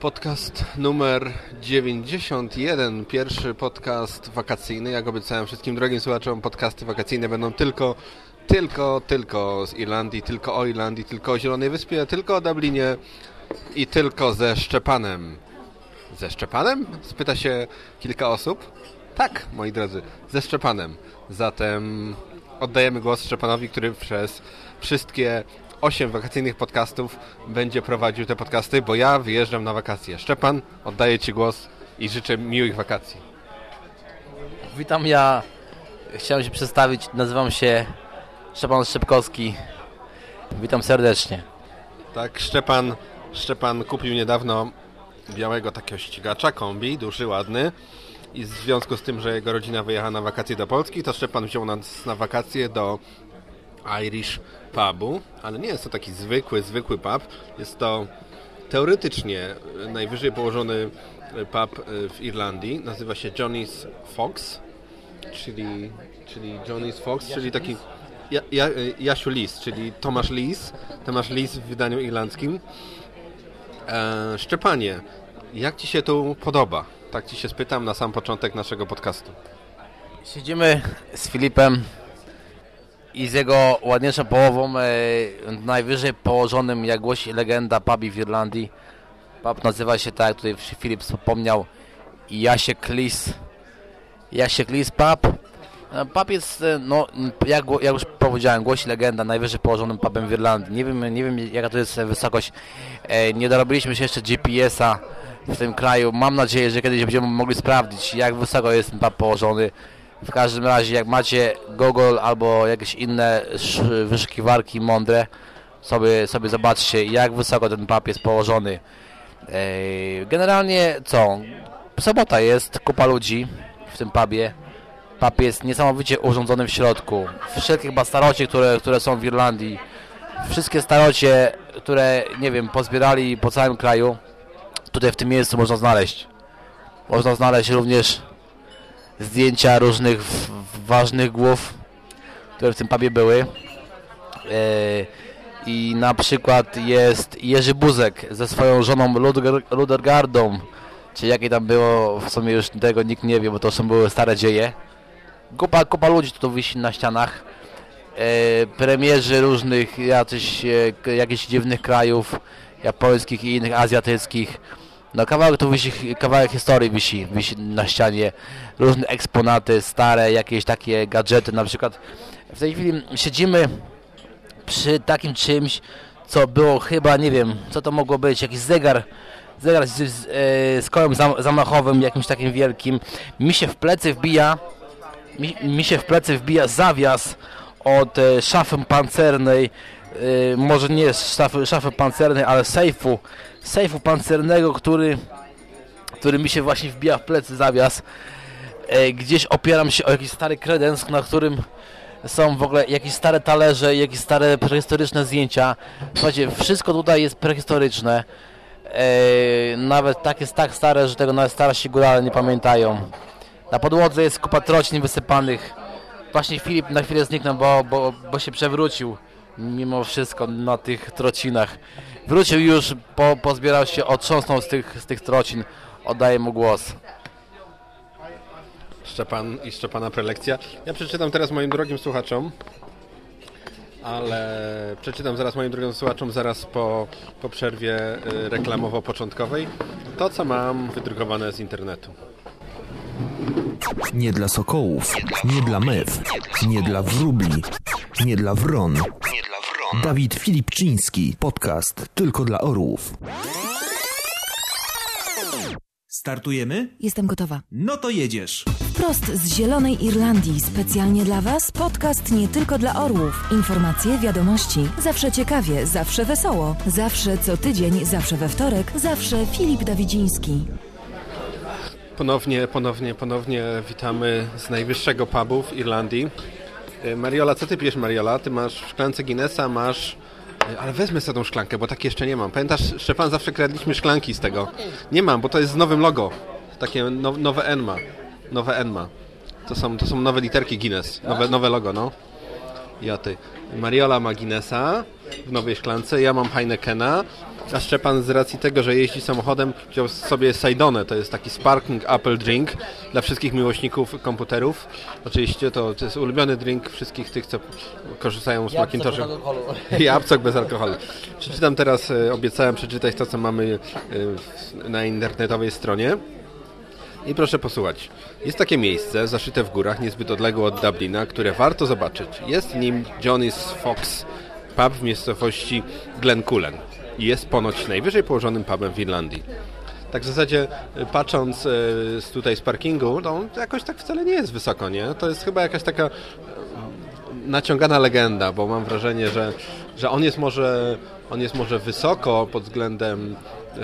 Podcast numer 91, pierwszy podcast wakacyjny. Jak obiecałem wszystkim drogim słuchaczom, podcasty wakacyjne będą tylko, tylko, tylko z Irlandii, tylko o Irlandii, tylko o Zielonej Wyspie, tylko o Dublinie i tylko ze Szczepanem. Ze Szczepanem? Spyta się kilka osób. Tak, moi drodzy, ze Szczepanem. Zatem oddajemy głos Szczepanowi, który przez wszystkie 8 wakacyjnych podcastów będzie prowadził te podcasty, bo ja wyjeżdżam na wakacje. Szczepan, oddaję Ci głos i życzę miłych wakacji. Witam, ja chciałem się przedstawić, nazywam się Szczepan Szczepkowski. Witam serdecznie. Tak, Szczepan, Szczepan kupił niedawno białego takiego ścigacza, kombi, duży, ładny. I w związku z tym, że jego rodzina wyjechała na wakacje do Polski, to Szczepan wziął nas na wakacje do Irish pubu, ale nie jest to taki zwykły, zwykły pub. Jest to teoretycznie najwyżej położony pub w Irlandii. Nazywa się Johnny's Fox, czyli, czyli Johnny's Fox, czyli taki ja, ja, Jasiu Lis, czyli Tomasz Lis. Tomasz Lis w wydaniu irlandzkim. E, Szczepanie, jak Ci się tu podoba? Tak Ci się spytam na sam początek naszego podcastu. Siedzimy z Filipem i z jego ładniejszą połową, e, najwyżej położonym, jak głosi legenda, pubi w Irlandii. Pub nazywa się tak, jak tutaj Filip wspomniał, Jasiek Lis. Jasiek Lis Pub. E, pub jest, e, no, jak, jak już powiedziałem, głosi legenda, najwyżej położonym pubem w Irlandii. Nie wiem, nie wiem jaka to jest wysokość. E, nie dorobiliśmy się jeszcze GPS-a w tym kraju. Mam nadzieję, że kiedyś będziemy mogli sprawdzić, jak wysoko jest ten pub położony. W każdym razie, jak macie Google albo jakieś inne wyszukiwarki mądre, sobie, sobie zobaczcie, jak wysoko ten pub jest położony. Generalnie co? Sobota jest, kupa ludzi w tym pubie. Pub jest niesamowicie urządzony w środku. Wszelkie chyba starocie, które, które są w Irlandii, wszystkie starocie, które, nie wiem, pozbierali po całym kraju, tutaj w tym miejscu można znaleźć. Można znaleźć również zdjęcia różnych ważnych głów, które w tym pubie były. I na przykład jest Jerzy Buzek ze swoją żoną Ludergardą, czy jakie tam było, w sumie już tego nikt nie wie, bo to są były stare dzieje. Kupa, kupa ludzi tu wisi na ścianach. E, premierzy różnych, jacyś, e, jakichś dziwnych krajów, japońskich i innych azjatyckich. No kawałek tu wisi, kawałek historii wisi, wisi na ścianie. Różne eksponaty, stare, jakieś takie gadżety. Na przykład w tej chwili siedzimy przy takim czymś, co było chyba, nie wiem, co to mogło być, jakiś zegar, zegar z, z, e, z kołem zam, zamachowym, jakimś takim wielkim. Mi się w plecy wbija, mi, mi się w plecy wbija zawias od e, szafy pancernej, e, może nie szafy, szafy pancernej, ale sejfu, sejfu pancernego, który, który mi się właśnie wbija w plecy zawias. E, gdzieś opieram się o jakiś stary kredens, na którym są w ogóle jakieś stare talerze, jakieś stare prehistoryczne zdjęcia. Słuchajcie, wszystko tutaj jest prehistoryczne. E, nawet tak jest tak stare, że tego nawet starsi górale nie pamiętają. Na podłodze jest kupa trocin wysypanych. Właśnie Filip na chwilę zniknął, bo, bo, bo się przewrócił mimo wszystko na tych trocinach. Wrócił już, po, pozbierał się, otrząsnął z tych, z tych trocin. Oddaję mu głos. Szczepan i Szczepana prelekcja. Ja przeczytam teraz moim drogim słuchaczom, ale przeczytam zaraz moim drogim słuchaczom zaraz po, po przerwie y, reklamowo-początkowej to, co mam wydrukowane z internetu. Nie dla sokołów, nie dla mew, nie dla wróbli, nie dla wron. Dawid Filipczyński, podcast tylko dla orłów. Startujemy? Jestem gotowa. No to jedziesz. Wprost z Zielonej Irlandii, specjalnie dla Was, podcast nie tylko dla orłów. Informacje, wiadomości, zawsze ciekawie, zawsze wesoło, zawsze co tydzień, zawsze we wtorek, zawsze Filip Dawidziński. Ponownie, ponownie, ponownie witamy z najwyższego pubu w Irlandii. E, Mariola, co ty pijesz, Mariola? Ty masz w szklance Guinnessa, masz... E, Ale wezmę sobie tą szklankę, bo tak jeszcze nie mam. Pamiętasz, Szczepan, zawsze kradliśmy szklanki z tego. Nie mam, bo to jest z nowym logo. Takie no, nowe Enma. Nowe Enma. To są, to są nowe literki Guinness. Nowe, nowe logo, no. O ty. Mariola ma Guinnessa w nowej szklance, ja mam Heinekena A Szczepan z racji tego, że jeździ samochodem, wziął sobie Saidone, to jest taki sparkling apple drink dla wszystkich miłośników komputerów. Oczywiście to, to jest ulubiony drink wszystkich tych, co korzystają z Macintosha. Jabłcok bez alkoholu. Przeczytam teraz, e, obiecałem przeczytać to, co mamy e, na internetowej stronie. I proszę posłuchać. Jest takie miejsce, zaszyte w górach, niezbyt odległe od Dublina, które warto zobaczyć. Jest nim Johnny's Fox, pub w miejscowości Glencullen. I jest ponoć najwyżej położonym pubem w Irlandii. Tak w zasadzie y, patrząc y, z tutaj z parkingu, no jakoś tak wcale nie jest wysoko, nie? To jest chyba jakaś taka naciągana legenda, bo mam wrażenie, że, że on jest może on jest może wysoko pod względem e,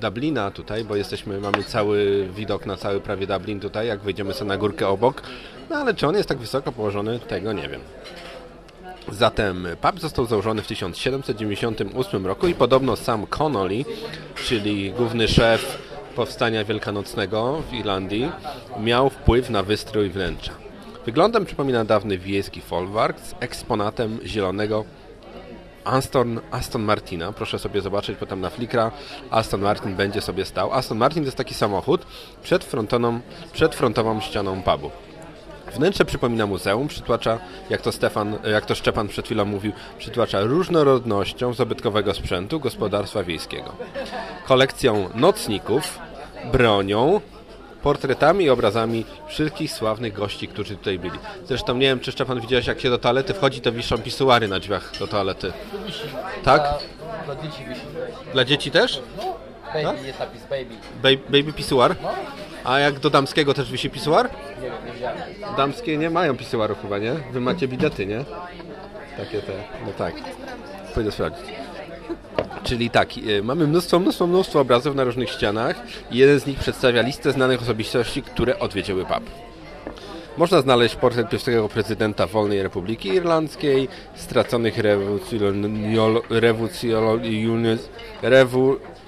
Dublina tutaj, bo jesteśmy, mamy cały widok na cały prawie Dublin tutaj, jak wyjdziemy sobie na górkę obok, no ale czy on jest tak wysoko położony, tego nie wiem. Zatem pub został założony w 1798 roku i podobno sam Connolly, czyli główny szef powstania wielkanocnego w Irlandii, miał wpływ na wystrój wnętrza. Wyglądem przypomina dawny wiejski folwark z eksponatem zielonego Aston, Aston Martina. Proszę sobie zobaczyć potem na Flickra. Aston Martin będzie sobie stał. Aston Martin to jest taki samochód przed, frontoną, przed frontową ścianą pubu. Wnętrze przypomina muzeum, przytłacza, jak to, Stefan, jak to Szczepan przed chwilą mówił, przytłacza różnorodnością zabytkowego sprzętu gospodarstwa wiejskiego. Kolekcją nocników, bronią, portretami i obrazami wszystkich sławnych gości, którzy tutaj byli. Zresztą nie wiem, czy Szczepan widziałeś, jak się do toalety wchodzi, to wiszą pisuary na drzwiach do toalety. Tak? Dla dzieci wisi. Dla dzieci też? Baby, Tak? jest napis baby. Ba- baby pisuar? A jak do damskiego też wisi pisuar? Nie wiem, nie. Damskie nie mają pisuarów chyba, nie? Wy macie bidety, nie? Takie te, no tak. Pójdę sprawdzić. Czyli tak, e, mamy mnóstwo, mnóstwo, mnóstwo obrazów na różnych ścianach i jeden z nich przedstawia listę znanych osobistości, które odwiedziły pub. Można znaleźć portret pierwszego prezydenta Wolnej Republiki Irlandzkiej, straconych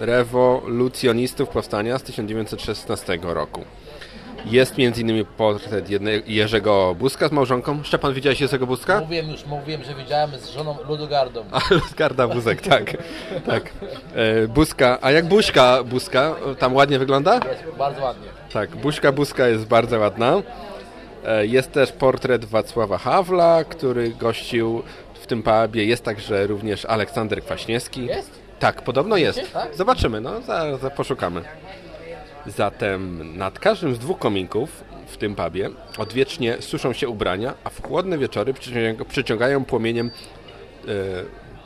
rewolucjonistów powstania z 1916 roku. Jest m.in. portret Jerzego Buzka z małżonką. Szczepan, widziałeś Jerzego Buzka? Mówiłem już, mówiłem, że widziałem z żoną Ludogardą. A, Garda Buzek, tak. tak. E, Buzka, a jak Buźka Buzka, tam ładnie wygląda? Jest bardzo ładnie. Tak, Buźka Buzka jest bardzo ładna. E, Jest też portret Wacława Hawla, który gościł w tym pubie. Jest także również Aleksander Kwaśniewski. Jest? Tak, podobno jest. tak? Zobaczymy, no, zaraz za, poszukamy. Zatem nad każdym z dwóch kominków w tym pubie odwiecznie suszą się ubrania, a w chłodne wieczory przyciągają, przyciągają płomieniem e,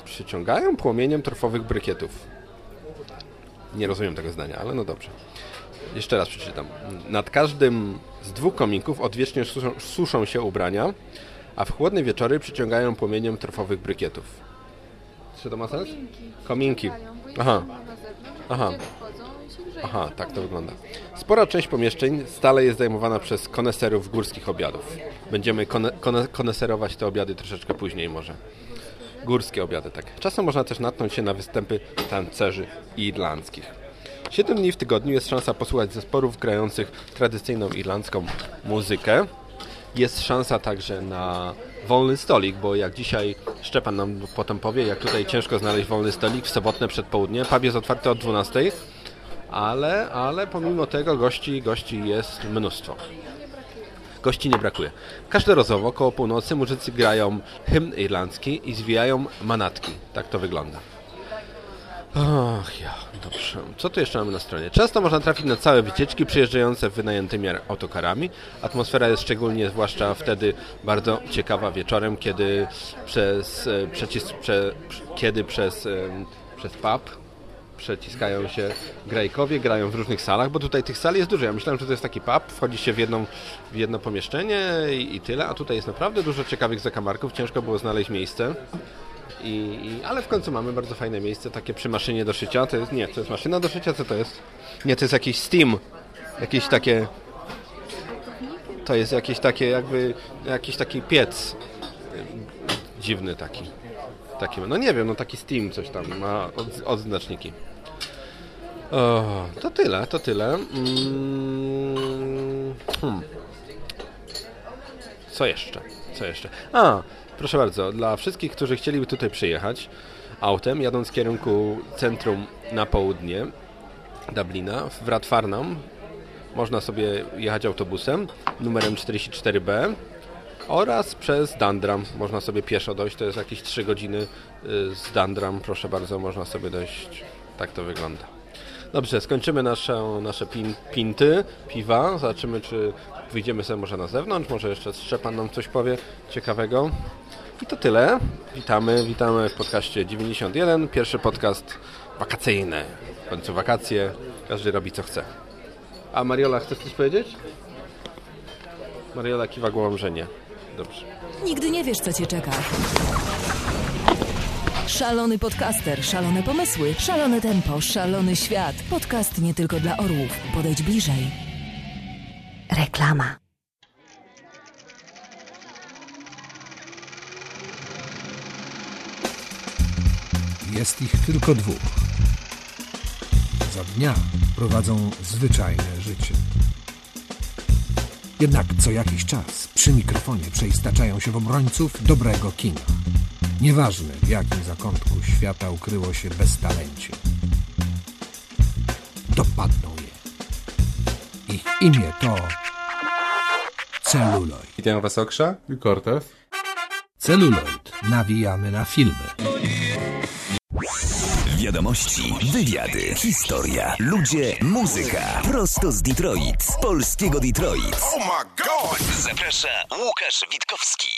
przyciągają płomieniem torfowych brykietów. Nie rozumiem tego zdania, ale no dobrze. Jeszcze raz przeczytam. Nad każdym z dwóch kominków odwiecznie suszą, suszą się ubrania, a w chłodne wieczory przyciągają płomieniem torfowych brykietów. Czy to ma sens? Kominki. Aha. Aha. Aha, tak to wygląda. Spora część pomieszczeń stale jest zajmowana przez koneserów górskich obiadów. Będziemy kone, kone, koneserować te obiady troszeczkę później może. Górskie obiady, tak. Czasem można też natknąć się na występy tancerzy irlandzkich. Siedem dni w tygodniu jest szansa posłuchać zespołów grających tradycyjną irlandzką muzykę. Jest szansa także na wolny stolik, bo jak dzisiaj Szczepan nam potem powie, jak tutaj ciężko znaleźć wolny stolik w sobotne przedpołudnie. Pub jest otwarty od 12, ale, ale pomimo tego gości, gości jest mnóstwo. Gości nie brakuje. Każdorazowo koło północy muzycy grają hymn irlandzki i zwijają manatki. Tak to wygląda. Ach ja, dobrze. Co tu jeszcze mamy na stronie? Często można trafić na całe wycieczki przyjeżdżające wynajętymi autokarami. Atmosfera jest szczególnie, zwłaszcza wtedy, bardzo ciekawa wieczorem, kiedy przez, e, przecis, prze, kiedy przez, em, przez pub przeciskają się grajkowie, grają w różnych salach, bo tutaj tych sal jest dużo. Ja myślałem, że to jest taki pub, wchodzi się w, jedną, w jedno pomieszczenie i, i tyle, a tutaj jest naprawdę dużo ciekawych zakamarków. Ciężko było znaleźć miejsce. I, i, ale w końcu mamy bardzo fajne miejsce, takie przy maszynie do szycia. To jest, nie, to jest maszyna do szycia, co to jest? Nie, to jest jakiś Steam. Jakieś takie... To jest jakieś takie jakby, jakiś taki piec. y, Dziwny taki. taki. No nie wiem, no taki Steam coś tam ma od, odznaczniki. O, to tyle, to tyle. Mm, hmm. Co jeszcze? Co jeszcze? A, proszę bardzo, dla wszystkich, którzy chcieliby tutaj przyjechać, autem, jadąc w kierunku centrum na południe Dublina, w Radfarnham. Można sobie jechać autobusem numerem 44B oraz przez Dandram. Można sobie pieszo dojść, to jest jakieś 3 godziny y, z Dandram. Proszę bardzo, można sobie dojść. Tak to wygląda. Dobrze, skończymy nasze, nasze pin, pinty, piwa. Zobaczymy, czy wyjdziemy sobie może na zewnątrz. Może jeszcze Szczepan nam coś powie ciekawego. I to tyle. Witamy, witamy w podcaście 91. Pierwszy podcast wakacyjny. W końcu wakacje. Każdy robi co chce. A Mariola, chcesz coś powiedzieć? Mariola kiwa głową, że nie. Dobrze. Nigdy nie wiesz, co cię czeka. Szalony podcaster, szalone pomysły, szalone tempo, szalony świat. Podcast nie tylko dla orłów. Podejdź bliżej. Reklama. Jest ich tylko dwóch. Za dnia prowadzą zwyczajne życie. Jednak co jakiś czas przy mikrofonie przeistaczają się w obrońców dobrego kina. Nieważne w jakim zakątku świata ukryło się beztalencie. Dopadną je. Ich imię to celuloid. Witam Was Oksza i Cortez. Celuloid. Nawijamy na filmy. Wiadomości, wywiady, historia, ludzie, muzyka. Prosto z Detroit, z polskiego Detroit. Oh my god! Zaprasza Łukasz Witkowski.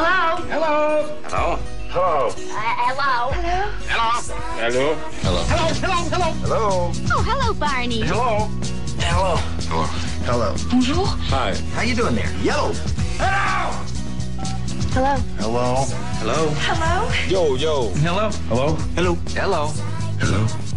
Hello. Hello. Hello. Hello. Uh, hello. Hello. Hello. Hello. Hello. Hello. Hello. Oh, hello, Barney. Hello. Hello. Hello. Hello. Bonjour. Hi. How you doing there? Yellow. Hello. Hello. Hello. Hello. Hello. Yo, yo. Hello. Hello. Hello. Hello. Hello.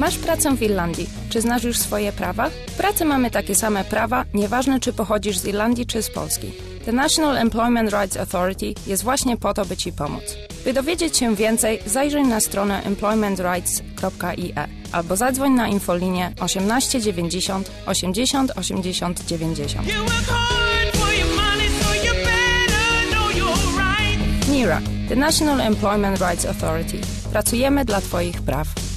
Masz pracę w Irlandii. Czy znasz już swoje prawa? W pracy mamy takie same prawa, nieważne czy pochodzisz z Irlandii czy z Polski. The National Employment Rights Authority jest właśnie po to, by Ci pomóc. By dowiedzieć się więcej, zajrzyj na stronę employmentrights.ie albo zadzwoń na infolinię 18 90 80 80 90. NERA, The National Employment Rights Authority. Pracujemy dla Twoich praw.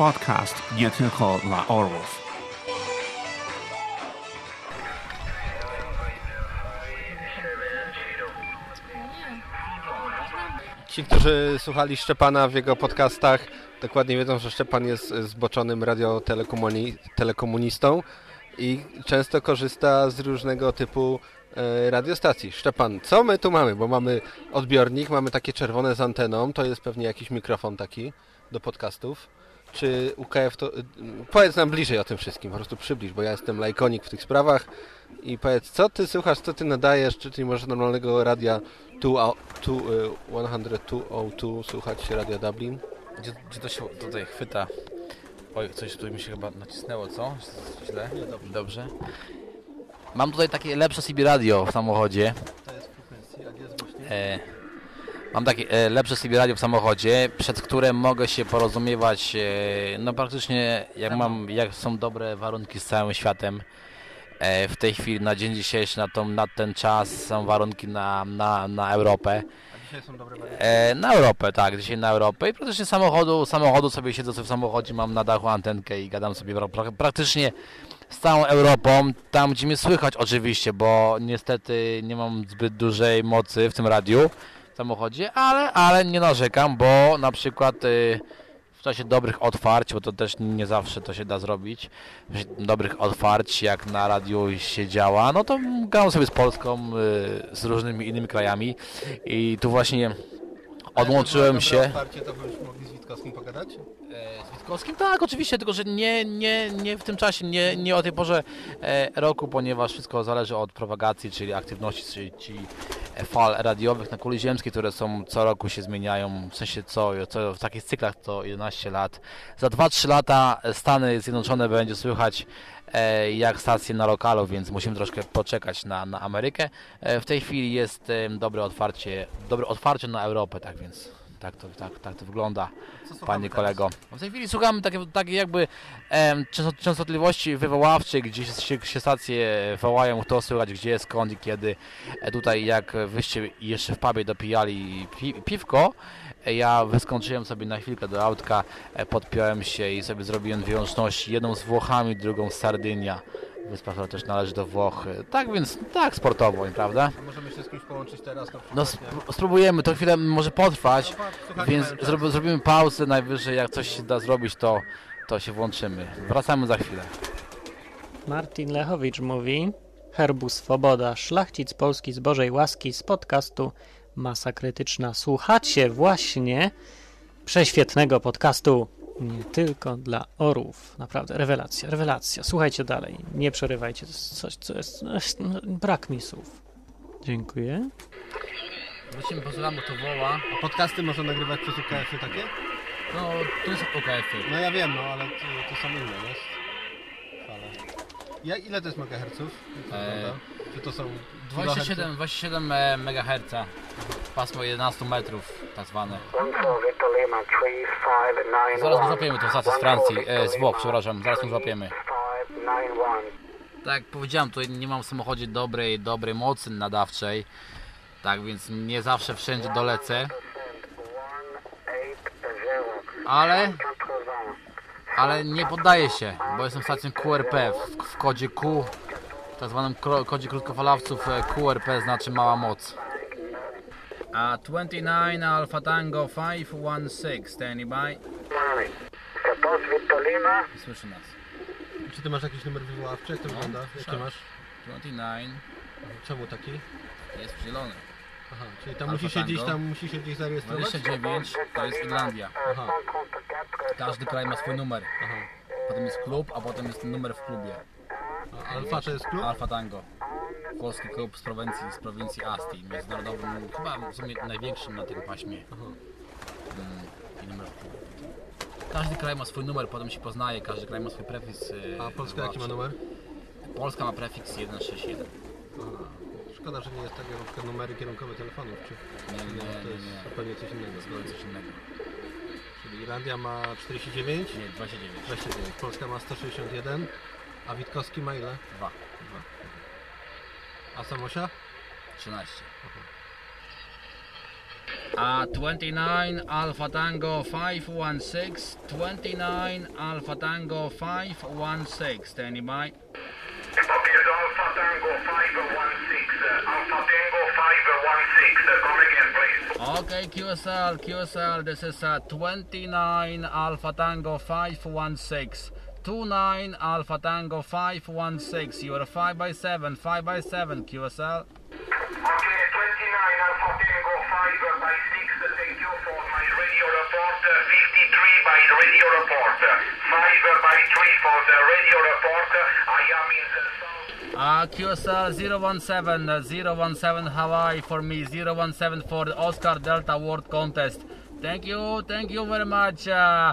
Podcast nie tylko dla orłów. Ci, którzy słuchali Szczepana w jego podcastach, dokładnie wiedzą, że Szczepan jest zboczonym radiotelekomunistą i często korzysta z różnego typu e, radiostacji. Szczepan, co my tu mamy? Bo mamy odbiornik, mamy takie czerwone z anteną, to jest pewnie jakiś mikrofon taki do podcastów. Czy UKF to... y, Powiedz nam bliżej o tym wszystkim, po prostu przybliż, bo ja jestem lajkonik w tych sprawach i powiedz, co ty słuchasz, co ty nadajesz, czy ty możesz normalnego radia 102 słuchać Radia Dublin? Gdzie, gdzie to się tutaj chwyta? Oj, coś tu mi się chyba nacisnęło, co? Źle? Dobrze. Mam tutaj takie lepsze CB radio w samochodzie. E, mam takie e, lepsze CB radio w samochodzie, przed którym mogę się porozumiewać, e, no praktycznie jak mam, jak są dobre warunki z całym światem. E, w tej chwili, na dzień dzisiejszy, na, tą, na ten czas są warunki na, na, na Europę. E, na Europę, tak, dzisiaj na Europę i praktycznie samochodu, samochodu sobie siedzę sobie w samochodzie, mam na dachu antenkę i gadam sobie pra, pra, praktycznie z całą Europą, tam gdzie mnie słychać oczywiście, bo niestety nie mam zbyt dużej mocy w tym radiu samochodzie, ale, ale nie narzekam, bo na przykład y, w czasie dobrych otwarć, bo to też nie zawsze to się da zrobić, dobrych otwarć, jak na radiu się działa, no to gadam sobie z Polską, y, z różnymi innymi krajami i tu właśnie odłączyłem się. Otwarcie, to byśmy mogli z Witkowskim pogadać? Z Witkowskim? Tak, oczywiście, tylko że nie, nie, nie w tym czasie, nie, nie o tej porze e, roku, ponieważ wszystko zależy od propagacji, czyli aktywności, czyli, czyli fal radiowych na kuli ziemskiej, które są co roku się zmieniają, w sensie co, co w takich cyklach to 11 lat. Za 2-3 lata Stany Zjednoczone będzie słychać e, jak stacje na lokalu, więc musimy troszkę poczekać na, na Amerykę. E, w tej chwili jest e, dobre otwarcie, dobre otwarcie na Europę, tak więc tak to, tak, tak to wygląda, panie kolego. W tej chwili słuchamy takie, takie jakby em, często- częstotliwości wywoławczej, gdzie się, się stacje wołają, kto słychać, gdzie, skąd i kiedy. E, tutaj jak wyście jeszcze w pubie dopijali pi, piwko, e, ja wyskoczyłem sobie na chwilkę do autka, e, podpiąłem się i sobie zrobiłem dwie łączności, jedną z Włochami, drugą z Sardynia. Wyspa, która też należy do Włoch. E, Tak więc, tak sportowo, prawda? A możemy się z kimś połączyć teraz? No sp- spróbujemy, to chwilę może potrwać, słuchajcie, więc zro- zrobimy pauzę, najwyżej jak coś się da zrobić, to, to się włączymy. Wracamy za chwilę. Martin Lechowicz mówi Herbu Swoboda, szlachcic Polski z Bożej Łaski z podcastu Masa Krytyczna. Słuchacie właśnie prześwietnego podcastu nie tylko dla orłów. Naprawdę, rewelacja, rewelacja. Słuchajcie dalej, nie przerywajcie, to jest coś, co jest... no, Brak mi słów. Dziękuję. Wrócimy, posłuchamy, to woła. A podcasty można nagrywać przez UKF-y takie? No, to jest OKF-y. No ja wiem, no ale to, to są inne, jest. Fale. Ja, ile to jest megaherców? Jak to Eee, wygląda? Czy to są 27, 27 e, MHz, pasmo 11 metrów, tak zwane. Zaraz złapiemy tą stację z Francji, e, z Włoch, przepraszam, zaraz ją złapiemy. Tak jak powiedziałem, tutaj nie mam w samochodzie dobrej, dobrej mocy nadawczej, tak więc nie zawsze wszędzie dolecę. Ale, ale nie poddaję się, bo jestem stacją QRP w, w kodzie Q, tak zwanym kodzie krótkofalowców e, QRP znaczy mała moc. A 29 Alpha Tango 516, standing by. Słyszy nas. Czy ty masz jakiś numer wywoławczy? Jak to wygląda? Jaki masz? 29 Czemu taki? jest zielony. Aha, czyli tam Alfa musi się gdzieś Tango. tam musi się gdzieś zarejestrować? 29 to jest Irlandia. Aha, Każdy kraj ma swój numer. aha. Potem jest klub, a potem jest numer w klubie. Alfa to jest klub? Alfa Tango. Polski klub z prowincji, z prowincji Asti, międzynarodowym, chyba w sumie największym na tym paśmie. Mm, I numer. Każdy kraj ma swój numer, potem się poznaje, każdy kraj ma swój prefiks. e, A Polska jaki ma numer? Polska ma prefiks 161. Aha. Szkoda, że nie jest takie na przykład numery kierunkowe telefonów, czy Nie, nie, to jest nie. zupełnie coś innego. Zupełnie coś innego. Czyli Irlandia ma 49, Nie, 29. 29, Polska ma 161, a Witkowski ma ile? 2. A Samosia? 13. A 29 Alpha Tango 516, 29 Alpha Tango 516, standing by. Alpha Tango 516, Alpha Tango 516, come again please. Okay, QSL, QSL, this is uh, 29 Alpha Tango 516. 29 Alpha Tango 516. You are 5 by 7 5 by 7 QSL. Okay, 29 Alpha Tango 5 by 6, thank you for my radio report, uh, 53 by radio report, uh, 5 by 3 for the radio report, I am in the south. Uh, QSL 017, uh, 017 Hawaii for me, 017 for the Oscar Delta World Contest. Thank you, thank you very much, uh,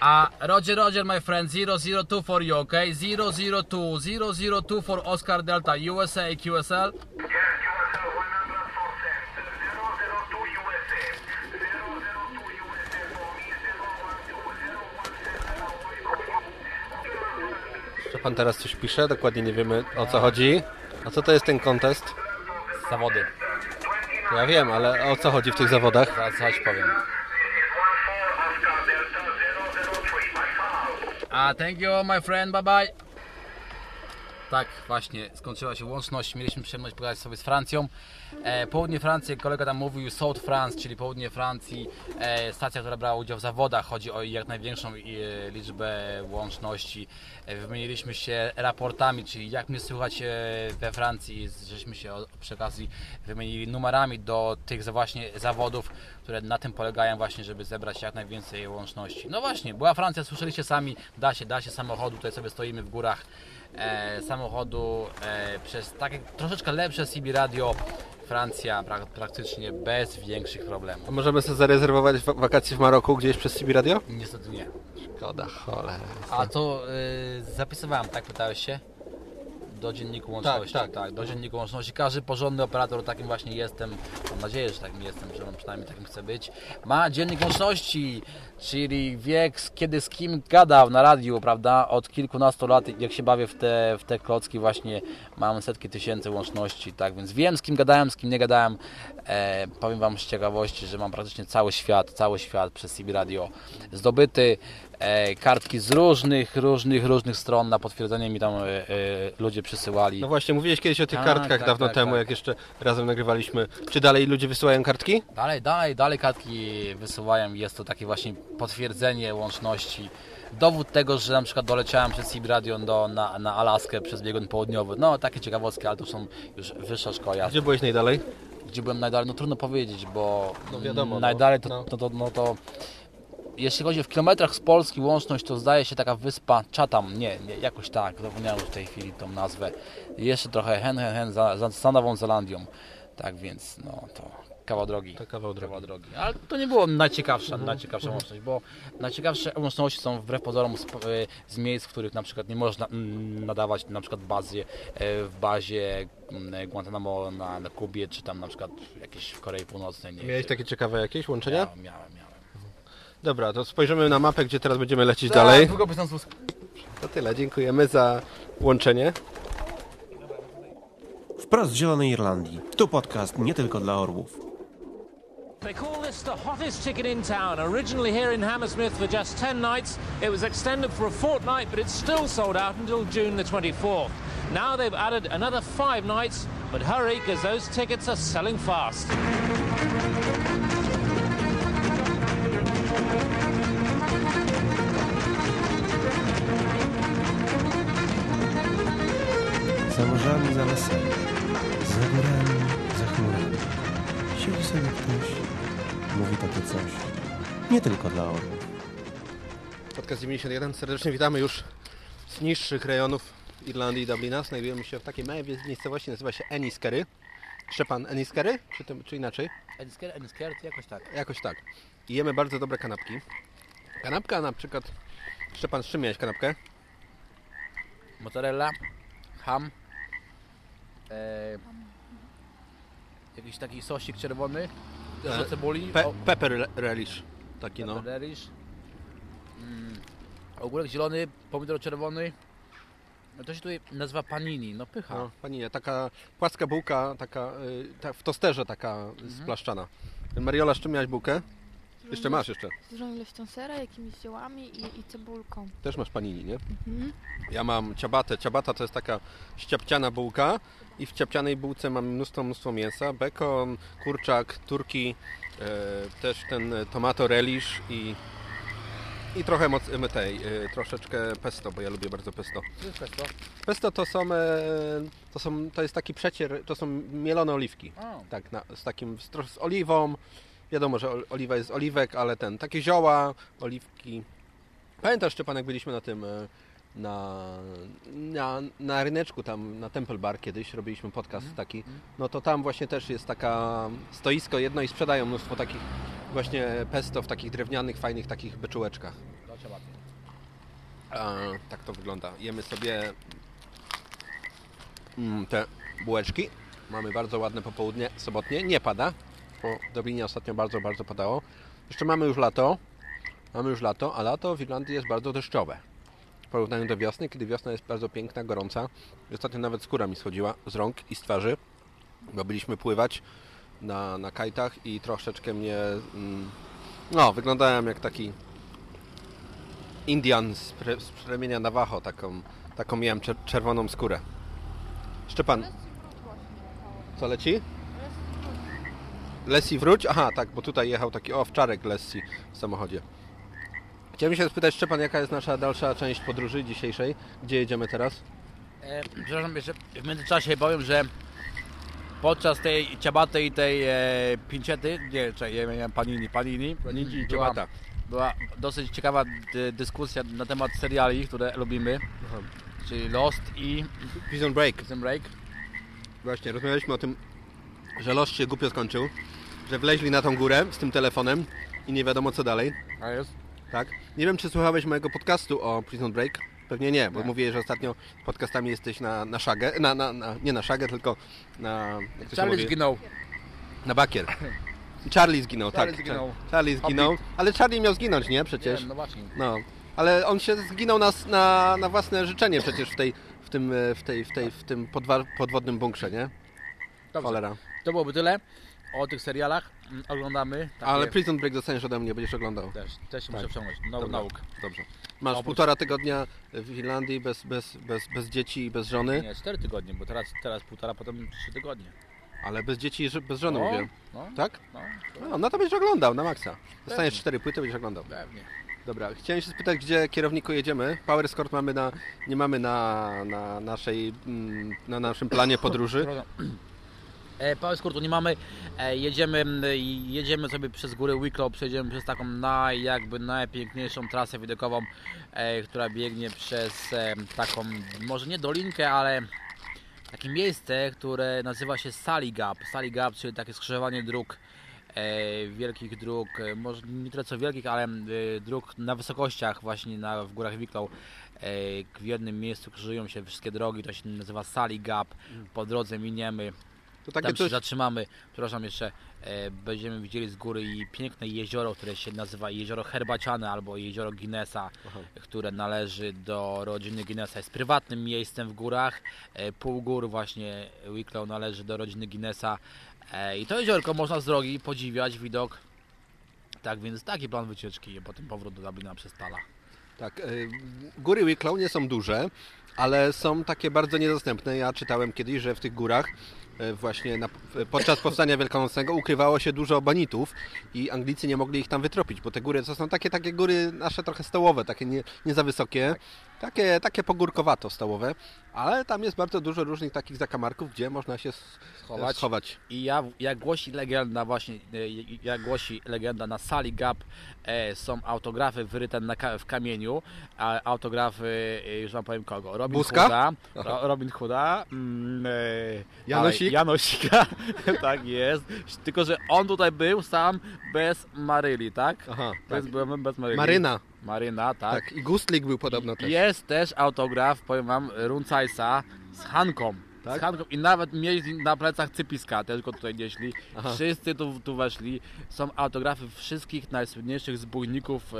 Uh, Roger, Roger, my friend, 002 for you, okay? 002, 002 for Oscar Delta, USA, QSL. Szczepan teraz coś pisze, dokładnie nie wiemy o co chodzi. A co to jest ten kontest? Zawody. Ja wiem, ale o co chodzi w tych zawodach? Zaraz coś powiem. A thank you my friend, bye bye. Tak, właśnie, skończyła się łączność. Mieliśmy przyjemność pogadać sobie z Francją. E, południe Francji, kolega tam mówił South France, czyli południe Francji, e, stacja, która brała udział w zawodach. Chodzi o jak największą e, liczbę łączności. Wymieniliśmy się raportami, czyli jak mnie słychać we Francji. Żeśmy się przy okazji wymienili numerami do tych właśnie zawodów, które na tym polegają właśnie, żeby zebrać jak najwięcej łączności. No właśnie, była Francja, słyszeliście sami, da się, da się samochodu, tutaj sobie stoimy w górach samochodu przez takie troszeczkę lepsze CB radio. Francja pra, praktycznie bez większych problemów. A możemy sobie zarezerwować wa- wakacje w Maroku gdzieś przez CB Radio? Niestety nie. Szkoda, cholera. A to y, zapisywałem, tak pytałeś się? Do dzienniku łączności. Tak, tak. do dzienniku łączności. Każdy porządny operator, takim właśnie jestem. Mam nadzieję, że takim jestem, że on przynajmniej takim chce być. Ma dziennik łączności, czyli wie kiedy z kim gadał na radiu, prawda? Od kilkunastu lat, jak się bawię w te, w te klocki, właśnie mam setki tysięcy łączności, tak więc wiem z kim gadałem, z kim nie gadałem. E, powiem Wam z ciekawości, że mam praktycznie cały świat, cały świat przez CB Radio zdobyty. E, kartki z różnych, różnych, różnych stron na potwierdzenie mi tam e, e, ludzie przysyłali. No właśnie, mówiłeś kiedyś o tych Tak, kartkach tak, dawno tak, temu, tak. jak jeszcze razem nagrywaliśmy. Czy dalej ludzie wysyłają kartki? Dalej, dalej, dalej kartki wysyłają. Jest to takie właśnie potwierdzenie łączności. Dowód tego, że na przykład doleciałem przez CB Radio do, na, na Alaskę przez biegun południowy. No, takie ciekawostki, ale to są już wyższa szkoła. Gdzie byłeś najdalej? Gdzie byłem najdalej? No trudno powiedzieć, bo No wiadomo, no. najdalej to, No. to, to, no to jeśli chodzi o w kilometrach z Polski łączność, to zdaje się taka wyspa Chatham, nie, nie jakoś tak, zapomniałem w tej chwili tą nazwę. Jeszcze trochę hen, hen, hen za, za, za Nową Zelandią. Tak więc, no to kawał drogi. To kawał drogi. Ale to nie było najciekawsza, najciekawsza łączność, bo najciekawsze łączności są wbrew pozorom z, e, z miejsc, w których na przykład nie można mm, nadawać, na przykład bazie, e, w bazie mm, Guantanamo na, na Kubie, czy tam na przykład jakieś w Korei Północnej. Nie Miałeś takie ciekawe jakieś łączenia? Miałem, miałem, miałem. Dobra, to spojrzymy na mapę, gdzie teraz będziemy lecieć Tak, dalej. długopis na Sus- To tyle, dziękujemy za łączenie. Wprost z Zielonej Irlandii. Tu podcast nie tylko dla orłów. They call this the hottest ticket in town. Originally here in Hammersmith for just 10 nights, it was extended for a fortnight, but it's still sold out until June the 24th. Now they've added another five nights, but hurry because those tickets are selling fast. Morzami, za lasami, za górami, za chmurami. Siedzi sobie ktoś, mówi takie coś. Nie tylko dla orłów. Podcast 91. Serdecznie witamy już z niższych rejonów Irlandii i Dublina. Znajdujemy się w takiej małej miejscowości, nazywa się Enniskerry. Szczepan Enniskerry? Czy, to, czy inaczej? Ennisker, Ennisker, jakoś tak. Jakoś tak. I jemy bardzo dobre kanapki. Kanapka na przykład... Szczepan, z czym miałeś kanapkę? Mozzarella, ham, e, jakiś taki sosik czerwony, dużo cebuli, Pe pepper relish. Taki no. pepper relish, mm, ogórek zielony, pomidor czerwony, no to się tutaj nazywa panini, no pycha. No, paninie, taka płaska bułka, taka y, ta, w tosterze taka splaszczana. Mariola, z czym miałeś bułkę? Jeszcze masz jeszcze. Z dużą ilością sera, jakimiś ziołami i, i cebulką. Też masz panini, nie? Mhm. Ja mam ciabatę. Ciabata to jest taka ściapciana bułka i w ciapcianej bułce mam mnóstwo, mnóstwo mięsa. Bekon, kurczak, turki, e, też ten tomato relish i, i trochę moc, e, tej, e, troszeczkę pesto, bo ja lubię bardzo pesto. Co jest pesto? Pesto to są, e, to są, to jest taki przecier, to są mielone oliwki. A. Tak, na, z takim, z, z oliwą. Wiadomo, że ol- oliwa jest z oliwek, ale ten, takie zioła, oliwki. Pamiętasz, Szczepan, jak byliśmy na tym, e, na, na, na ryneczku tam, na Temple Bar kiedyś, robiliśmy podcast taki, no to tam właśnie też jest taka stoisko jedno i sprzedają mnóstwo takich właśnie pesto w takich drewnianych, fajnych takich beczułeczkach. A, tak to wygląda. Jemy sobie mm, te bułeczki. Mamy bardzo ładne popołudnie sobotnie. Nie pada, w Dublinie ostatnio bardzo, bardzo padało. Jeszcze mamy już lato. Mamy już lato, a lato w Irlandii jest bardzo deszczowe. W porównaniu do wiosny, kiedy wiosna jest bardzo piękna, gorąca. Ostatnio nawet skóra mi schodziła z rąk i z twarzy, bo byliśmy pływać na, na kajtach i troszeczkę mnie... Mm, no, wyglądałem jak taki Indian z, pre, z plemienia Navajo, taką, taką miałem czer- czerwoną skórę. Szczepan, co leci? Lessi wróć? Aha, tak, bo tutaj jechał taki owczarek Lessi w samochodzie. Chciałem się spytać, Szczepan, jaka jest nasza dalsza część podróży dzisiejszej? Gdzie jedziemy teraz? E, przepraszam, jeszcze w międzyczasie powiem, że podczas tej ciabaty i tej e, pinciety, nie, czekaj, ja miałem panini, panini, Panini i była, ciabata. była dosyć ciekawa dy, dyskusja na temat seriali, które lubimy, czyli Lost i Prison Break. Prison Break. Właśnie, rozmawialiśmy o tym, że los się głupio skończył, że wleźli na tą górę z tym telefonem i nie wiadomo co dalej. A jest? Tak. Nie wiem, czy słuchałeś mojego podcastu o Prison Break. Pewnie nie, bo Nie. mówię, że ostatnio podcastami jesteś na, na szagę, na, na, na, nie na szagę, tylko na... Jak to Charlie mówi? zginął. Na bakier. Charlie zginął, Charlie tak. zginął. Charlie zginął, ale Charlie miał zginąć, nie? Przecież. Wiem, no właśnie. No. Ale on się zginął na, na, na własne życzenie przecież w, tej, w tym, e, w tej, w tej, w tym podwa, podwodnym bunkrze, nie? Dobrze. Cholera. To byłoby tyle o tych serialach. Mm, Oglądamy. Takie... Ale Prison Break dostaniesz ode mnie, będziesz oglądał. Też, też się Tak. muszę wciągnąć. No, Dobra, nauk. Dobrze. Masz Oprócz- półtora tygodnia w Irlandii bez, bez, bez, bez dzieci i bez żony, Nie, 4 tygodnie, bo teraz, teraz półtora, potem 3 tygodnie. ale bez dzieci i bez żony No, mówię. no. Tak? No, No, no to będziesz oglądał na maksa. Dostaniesz Pewnie. cztery płyty, będziesz oglądał. pewnie. Dobra, chciałem się spytać, gdzie kierowniku jedziemy. Power Escort mamy na, nie mamy na, na, naszej, mm, na naszym planie podróży. E, Power Skórtu nie mamy. E, jedziemy, jedziemy sobie przez góry Wicklow, przejdziemy przez taką naj, jakby najpiękniejszą trasę widokową, e, która biegnie przez taką, może nie dolinkę, ale takie miejsce, które nazywa się Sally Gap. Sally Gap, czyli takie skrzyżowanie dróg, wielkich dróg, może nie tyle co wielkich, ale dróg na wysokościach właśnie na, w górach Wicklow. W jednym miejscu krzyżują się wszystkie drogi, to się nazywa Sally Gap. Po drodze miniemy To takie tam się coś, zatrzymamy, przepraszam jeszcze, e, będziemy widzieli z góry i piękne jezioro, które się nazywa Jezioro Herbaciane albo Jezioro Guinnessa, które należy do rodziny Guinnessa. Jest prywatnym miejscem w górach, e, pół gór właśnie Wicklow należy do rodziny Guinnessa e, i to jeziorko można z drogi podziwiać, widok. Tak więc taki plan wycieczki, potem powrót do Dublina przez Tala. tak, y, góry Wicklow nie są duże, ale są takie bardzo niedostępne. Ja czytałem kiedyś, że w tych górach właśnie na, podczas powstania wielkanocnego ukrywało się dużo banitów i Anglicy nie mogli ich tam wytropić, bo te góry to są takie, takie góry nasze trochę stołowe, takie nie, nie za wysokie, takie, takie pogórkowato stołowe, ale tam jest bardzo dużo różnych takich zakamarków, gdzie można się Schować. schować. I ja, jak głosi legenda właśnie, e, jak głosi legenda na sali Gap e, są autografy wyryte na, w kamieniu, a autografy, e, już wam powiem kogo, Robin Buzka? Hooda. Ro, Robin Hooda, mm, e, Janosik? Janosika, tak jest, tylko że on tutaj był sam bez Maryli, tak? Aha, tak. byłem bez Maryli. Maryna. Maryna, tak. Tak, i Gustlik był podobno też. Jest też autograf, powiem wam, Runcajsa z Hanką. Tak? I nawet mieli na plecach cypiska, go tutaj nieśli. Aha. Wszyscy tu, tu weszli. Są autografy wszystkich najsłynniejszych zbójników, e,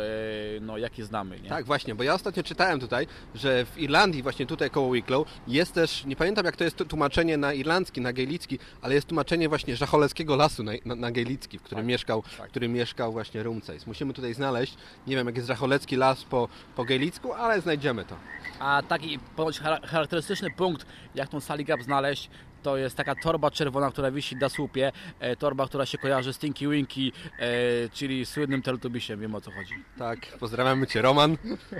no jakie znamy, nie? Tak, właśnie, bo ja ostatnio czytałem tutaj, że w Irlandii, właśnie tutaj koło Wicklow, jest też, nie pamiętam jak to jest tłumaczenie na irlandzki, na gejlicki, ale jest tłumaczenie właśnie żacholeckiego lasu na, na, na gejlicki, w którym mieszkał, w którym mieszkał właśnie Rumcejs. Musimy tutaj znaleźć, nie wiem jak jest żacholecki las po, po gejlicku, ale znajdziemy to. A taki ponoć charakterystyczny punkt, jak tą Saligap znaleźć, to jest taka torba czerwona, która wisi na słupie. E, torba, która się kojarzy z Tinky Winky, e, czyli słynnym Teletubbiesiem, wiem o co chodzi. Tak, pozdrawiamy Cię Roman,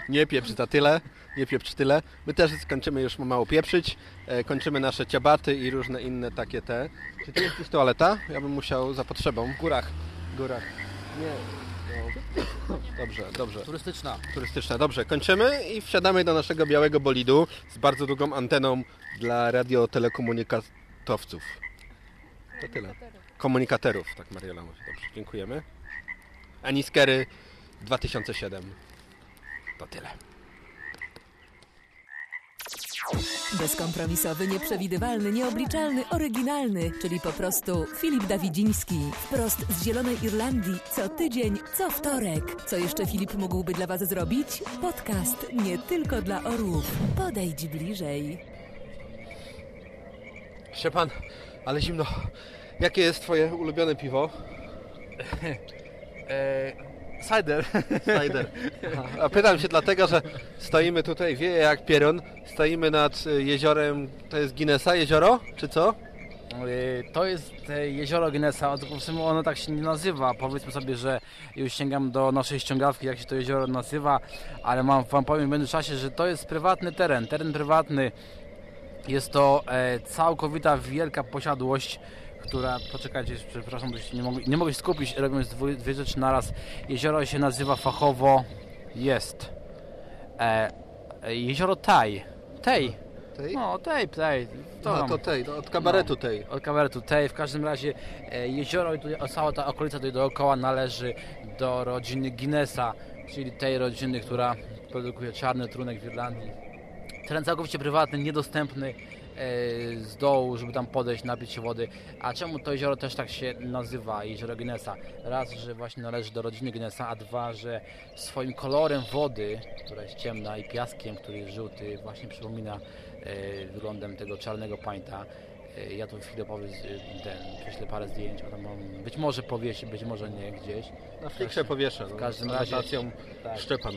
nie pieprz za tyle, nie pieprz tyle. My też skończymy już mało pieprzyć, e, kończymy nasze ciabaty i różne inne takie te. Czy tu jest toaleta? Ja bym musiał za potrzebą. W górach. W górach. Nie. No. Dobrze, dobrze. Turystyczna. Turystyczna, dobrze. Kończymy i wsiadamy do naszego białego bolidu z bardzo długą anteną dla radiotelekomunikatowców. To tyle. Komunikatorów, tak Mariola mówi. Dobrze, dziękujemy. Aniskery 2007. To tyle. Bezkompromisowy, nieprzewidywalny, nieobliczalny, oryginalny, czyli po prostu Filip Dawidziński. Wprost z Zielonej Irlandii, co tydzień, co wtorek. Co jeszcze Filip mógłby dla Was zrobić? Podcast nie tylko dla orłów. Podejdź bliżej. Szczepan, ale zimno. Jakie jest Twoje ulubione piwo? E, Cider. Cider. A pytam się dlatego, że stoimy tutaj, wieje jak pierun, stoimy nad jeziorem, to jest Guinnessa jezioro, czy co? Y, To jest e, jezioro Guinnessa, tylko w sumie ono tak się nie nazywa. Powiedzmy sobie, że już sięgam do naszej ściągawki, jak się to jezioro nazywa, ale mam, wam powiem w międzyczasie, że to jest prywatny teren, teren prywatny. Jest to e, całkowita wielka posiadłość, która, poczekajcie, przepraszam, bo się nie, mogę, nie mogę się skupić, robiąc dwie, dwie rzeczy naraz. Jezioro się nazywa fachowo, jest e, e, jezioro Taj. Tej. Tej? No, tej, tej. A, tam. to tej, to od kabaretu No, tej. Od kabaretu tej. W każdym razie e, jezioro i tutaj, cała ta okolica tutaj dookoła należy do rodziny Guinnessa, czyli tej rodziny, która produkuje czarny trunek w Irlandii. Teren całkowicie prywatny, niedostępny e, z dołu, żeby tam podejść, napić się wody. A czemu to jezioro też tak się nazywa, jezioro Guinnessa? Raz, że właśnie należy do rodziny Guinnessa, a dwa, że swoim kolorem wody, która jest ciemna i piaskiem, który jest żółty, właśnie przypomina e, wyglądem tego czarnego pańta. E, Ja tu chwilę powiem, ten, prześlę parę zdjęć, a tam mam, być może powiesi, być może nie gdzieś. Na flikrze powieszę, W no, każdym z razie anotacją tak. Szczepan.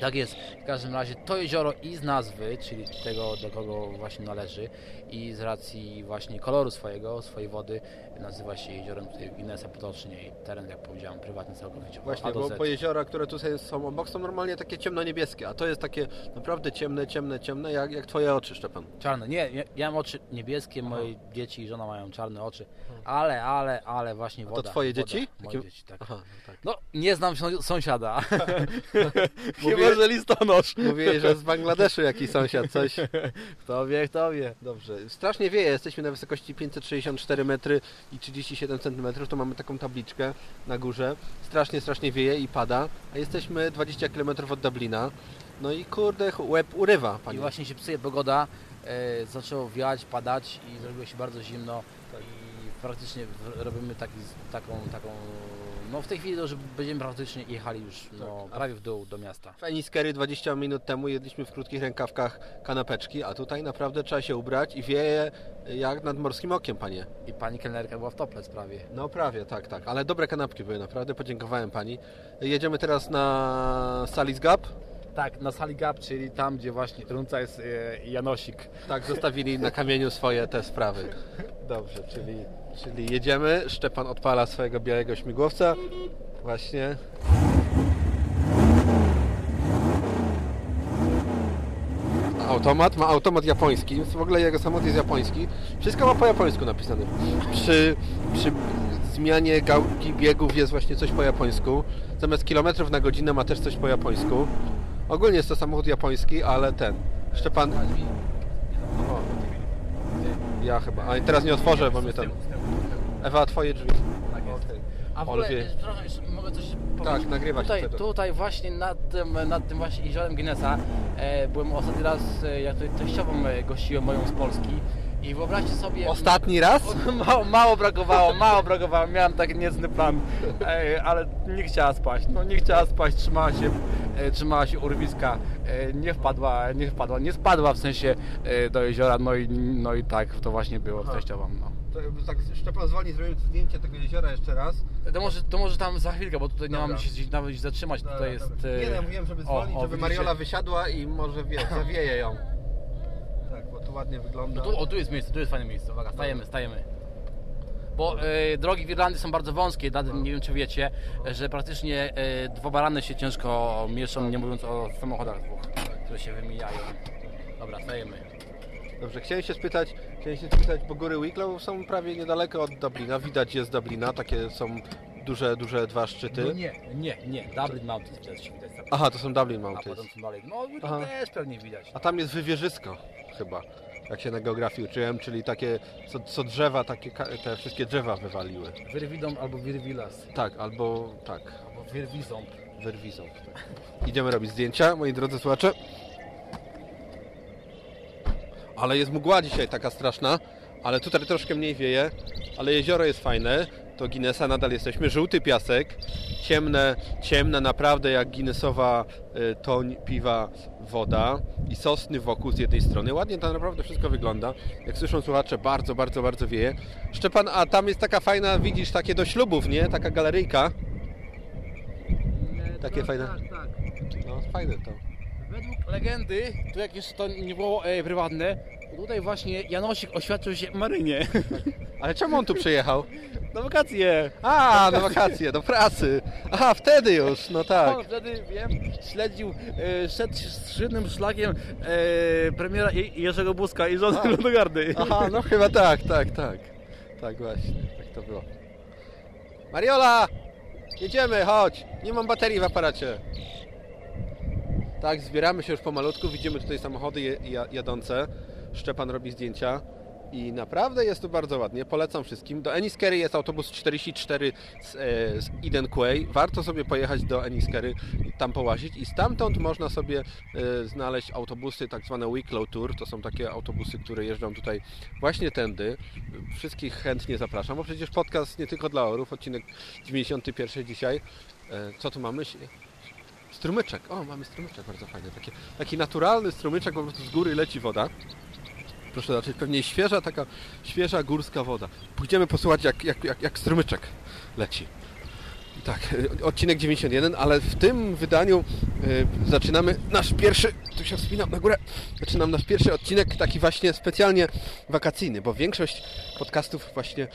Tak jest. W każdym razie to jezioro i z nazwy, czyli tego, do kogo właśnie należy i z racji właśnie koloru swojego, swojej wody nazywa się jeziorem tutaj Guinnessa potocznie i teren, jak powiedziałem, prywatny całkowicie. Właśnie, A bo, bo jeziora, które tutaj są obok, są normalnie takie ciemno-niebieskie, a to jest takie naprawdę ciemne, ciemne, ciemne, jak, jak twoje oczy, Szczepan. Czarne. Nie, ja, ja mam oczy niebieskie, moje dzieci i żona mają czarne oczy, ale, ale, ale właśnie A woda. to twoje woda. dzieci? Moje Jakie- dzieci, tak. Aha, no tak. No, nie znam sąs- sąsiada. Mówię- Chyba, że listonosz. Mówiłeś, że z Bangladeszu jakiś sąsiad, coś. Kto wie, kto wie. Dobrze. Strasznie wieje, jesteśmy na wysokości 564 metry i 37 cm, to mamy taką tabliczkę na górze. Strasznie, strasznie wieje i pada, a jesteśmy 20 km od Dublina. No i kurde, łeb urywa, I panie. właśnie się psuje pogoda, e, zaczęło wiać, padać i zrobiło się bardzo zimno i praktycznie robimy taki, taką, taką, no w tej chwili to już będziemy praktycznie jechali już no, prawie w dół do miasta. W Eniskery 20 minut temu jedliśmy w krótkich rękawkach kanapeczki, a tutaj naprawdę trzeba się ubrać i wieje jak nad morskim okiem, panie. I pani kelnerka była w toplec prawie. No prawie, tak, tak, ale dobre kanapki były, naprawdę, podziękowałem pani. Jedziemy teraz na Salis Gap. Tak, na sali Gap, czyli tam, gdzie właśnie Runca jest e, Janosik. Tak, zostawili na kamieniu swoje te sprawy. Dobrze, czyli, czyli jedziemy. Szczepan odpala swojego białego śmigłowca. Właśnie. Automat, ma automat japoński. W ogóle jego samochód jest japoński. Wszystko ma po japońsku napisane. Przy, przy zmianie gałki biegów jest właśnie coś po japońsku. Zamiast kilometrów na godzinę ma też coś po japońsku. Ogólnie jest to samochód japoński, ale ten. Szczepan. O. Ja chyba. A teraz nie otworzę, bo mnie tam. Ewa, twoje drzwi. A w ogóle, wie- przepraszam, jeszcze mogę coś powiedzieć? Tak, nagrywać tutaj, tutaj właśnie nad tym, nad tym właśnie jeziorem Guinnessa e, byłem ostatni raz, e, jak tutaj teściową e, gościłem moją z Polski i wyobraźcie sobie... Ostatni raz? Mało, mało brakowało, mało brakowało, miałem taki niecny plan, e, ale nie chciała spaść, no nie chciała spaść, trzymała się, e, trzymała się urwiska, e, nie wpadła, nie wpadła, nie spadła w sensie e, do jeziora, no i, no i tak to właśnie było z teściową, no. Tak, Szczepan zwolni, zrobimy zdjęcie tego jeziora jeszcze raz. To może, to może tam za chwilkę, bo tutaj nie Dobra. mam się gdzieś nawet zatrzymać. tutaj jest. Nie, e, no, mówiłem, żeby o, zwolnić, żeby widzicie? Mariola wysiadła i może wie, zawieje ją. Tak, bo tu ładnie wygląda. No tu, o, tu jest miejsce, tu jest fajne miejsce. Uwaga, stajemy, stajemy. Bo e, drogi w Irlandii są bardzo wąskie, nawet nie wiem czy wiecie, że praktycznie e, dwa barany się ciężko mieszczą, nie mówiąc o samochodach dwóch, które się wymijają. Dobra, stajemy. Dobrze, chciałem się spytać, chciałem się spytać, bo góry Wicklow są prawie niedaleko od Dublina, widać je z Dublina, takie są duże, duże dwa szczyty. No nie, nie, nie, Dublin Mountains widać się widać. Aha, to są Dublin A Mountains. potem są dalej. No też pewnie widać. A tam jest wywierzysko chyba, jak się na geografii uczyłem, czyli takie, co, co drzewa, takie, te wszystkie drzewa wywaliły. Wyrwidom albo Wirwilas. Tak, albo tak, Albo Wirwizą. wyrwizą. Tak. Idziemy robić zdjęcia, moi drodzy słuchacze. Ale jest mgła dzisiaj taka straszna, ale tutaj troszkę mniej wieje, ale jezioro jest fajne. To Guinnessa nadal jesteśmy. Żółty piasek, ciemne, ciemne naprawdę jak Guinnessowa y, toń piwa woda i sosny wokół z jednej strony. Ładnie to naprawdę wszystko wygląda. Jak słyszą słuchacze, bardzo, bardzo, bardzo wieje. Szczepan, a tam jest taka fajna, widzisz, takie do ślubów, nie? Taka galeryjka. Takie fajne. No, fajne to. Według legendy, tu jak jeszcze to nie było e, prywatne, tutaj właśnie Janosik oświadczył się Marynie. Ale czemu on tu przyjechał? Na wakacje. A, na wakacje, do pracy. Aha, wtedy już, no tak. On wtedy, wiem, śledził, e, szedł szybnym szlakiem e, premiera Je- Jerzego Buzka i żony. Ludogardy. Aha, no chyba tak, tak, tak. Tak właśnie, tak to było. Mariola! Jedziemy, chodź! Nie mam baterii w aparacie. Tak, zbieramy się już pomalutku, widzimy tutaj samochody jadące. Szczepan robi zdjęcia i naprawdę jest tu bardzo ładnie. Polecam wszystkim. Do Enniskerry jest autobus 44 z, e, z Eden Quay. Warto sobie pojechać do Enniskerry i tam połazić i stamtąd można sobie e, znaleźć autobusy tak zwane Wicklow Tour. To są takie autobusy, które jeżdżą tutaj właśnie tędy. Wszystkich chętnie zapraszam, bo przecież podcast nie tylko dla orów, odcinek 91 dzisiaj. E, co tu mamy? Strumyczek. O, mamy strumyczek bardzo fajny. Taki, taki naturalny strumyczek, po prostu z góry leci woda. Proszę zobaczyć, pewnie świeża, taka świeża górska woda. Pójdziemy posłuchać jak, jak, jak, jak strumyczek leci. Tak, e, odcinek 91, ale w tym wydaniu e, zaczynamy nasz pierwszy, tu się wspinam na górę, zaczynam nasz pierwszy odcinek taki właśnie specjalnie wakacyjny, bo większość podcastów właśnie e,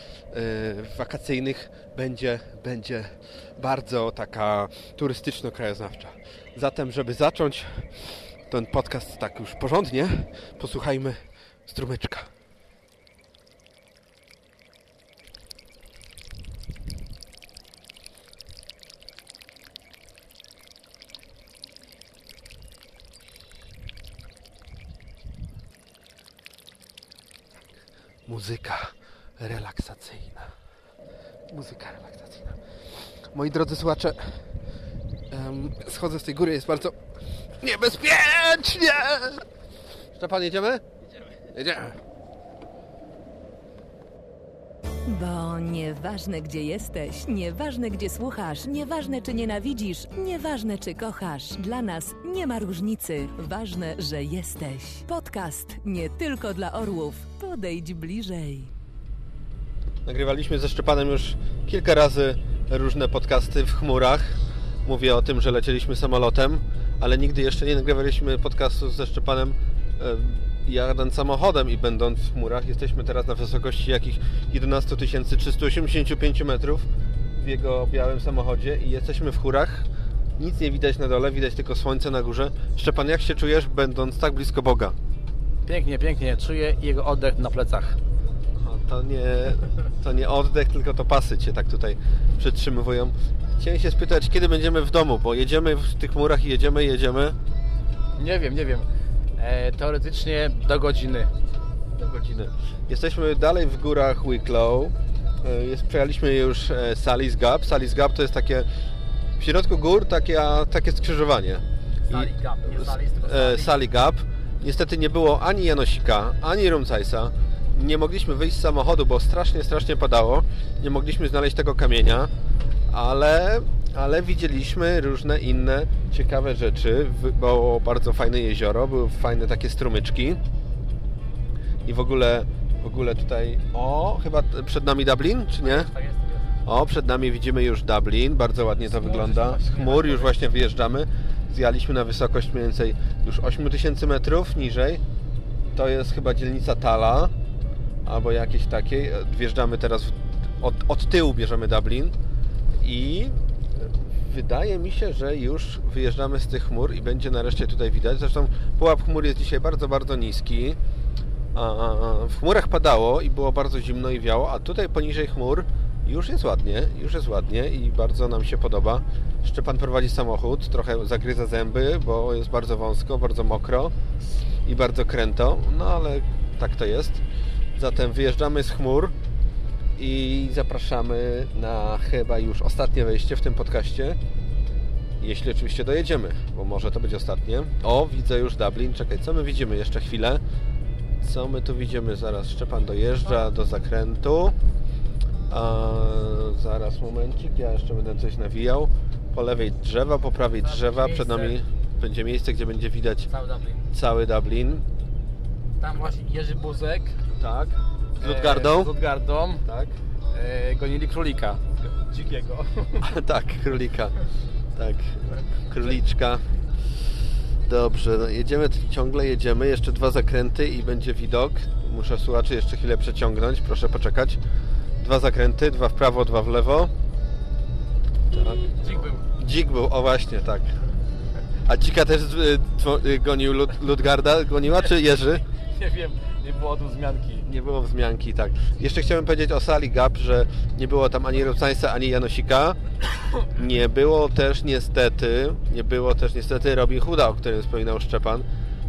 wakacyjnych będzie, będzie bardzo taka turystyczno-krajoznawcza. Zatem, żeby zacząć ten podcast tak już porządnie, posłuchajmy strumyczka. Muzyka relaksacyjna. Muzyka relaksacyjna. Moi drodzy słuchacze, schodzę z tej góry, jest bardzo niebezpiecznie! Szczepan, jedziemy? Jedziemy. Jedziemy. Bo nieważne gdzie jesteś, nieważne gdzie słuchasz, nieważne czy nienawidzisz, nieważne czy kochasz, dla nas nie ma różnicy. Ważne, że jesteś. Podcast nie tylko dla orłów. Podejdź bliżej. Nagrywaliśmy ze Szczepanem już kilka razy różne podcasty w chmurach. Mówię o tym, że lecieliśmy samolotem, ale nigdy jeszcze nie nagrywaliśmy podcastu ze Szczepanem e, jadąc samochodem i będąc w chmurach. Jesteśmy teraz na wysokości jakich 11 385 metrów w jego białym samochodzie i jesteśmy w chmurach. Nic nie widać na dole, widać tylko słońce na górze. Szczepan, jak się czujesz, będąc tak blisko Boga? Pięknie, pięknie. Czuję jego oddech na plecach. O, To nie, to nie oddech, tylko to pasy Cię tak tutaj przytrzymywują. Chciałem się spytać, kiedy będziemy w domu, bo jedziemy w tych chmurach i jedziemy, jedziemy. Nie wiem, nie wiem. E, teoretycznie do godziny. Do godziny. Jesteśmy dalej w górach Wicklow. E, Jest, przejechaliśmy już e, Sally's Gap. Sally's Gap to jest takie w środku gór takie, takie skrzyżowanie. Sally Gap, nie Sally, tylko e, Gap. Niestety nie było ani Janosika, ani Rumcajsa. Nie mogliśmy wyjść z samochodu, bo strasznie, strasznie padało. Nie mogliśmy znaleźć tego kamienia, ale, ale widzieliśmy różne inne ciekawe rzeczy. Było bardzo fajne jezioro, były fajne takie strumyczki. I w ogóle, w ogóle tutaj... O, chyba przed nami Dublin, czy nie? O, przed nami widzimy już Dublin, bardzo ładnie to wygląda. Z chmur już właśnie wyjeżdżamy. Zjaliśmy na wysokość mniej więcej już 8000 metrów niżej. To jest chyba dzielnica Tala, albo jakieś takiej. Wjeżdżamy teraz, w, od, od tyłu bierzemy Dublin i wydaje mi się, że już wyjeżdżamy z tych chmur i będzie nareszcie tutaj widać. Zresztą pułap chmur jest dzisiaj bardzo, bardzo niski. W chmurach padało i było bardzo zimno i wiało, a tutaj poniżej chmur już jest ładnie, już jest ładnie i bardzo nam się podoba. Szczepan prowadzi samochód, trochę zagryza zęby, bo jest bardzo wąsko, bardzo mokro i bardzo kręto, no ale tak to jest. Zatem wyjeżdżamy z chmur i zapraszamy na chyba już ostatnie wejście w tym podcaście. Jeśli oczywiście dojedziemy, bo może to być ostatnie. O, widzę już Dublin. Czekaj, co my widzimy? Jeszcze chwilę. Co my tu widzimy? Zaraz Szczepan dojeżdża do zakrętu. A, zaraz momencik, ja jeszcze będę coś nawijał. Po lewej drzewa, po prawej drzewa. Przed nami będzie miejsce, gdzie będzie widać Cały Dublin. cały Dublin. Tam właśnie Jerzy Buzek. Tak. Z Ludgardą. E, z Ludgardą. Tak. E, gonili królika. Dzikiego. tak, królika. Tak, króliczka. Dobrze, no jedziemy, ciągle jedziemy, jeszcze dwa zakręty i będzie widok. Muszę słuchaczy jeszcze chwilę przeciągnąć, proszę poczekać. Dwa zakręty, dwa w prawo, dwa w lewo. Tak. Dzik był. Dzik był, o właśnie, tak. A dzika też y, y, gonił Lud Ludgarda, goniła czy Jerzy? Nie wiem, nie było tu wzmianki. Nie było wzmianki, tak. Jeszcze chciałem powiedzieć o sali GAP, że nie było tam ani Rupcańca, ani Janosika. Nie było też niestety, nie było też niestety Robin Hooda, o którym wspominał Szczepan.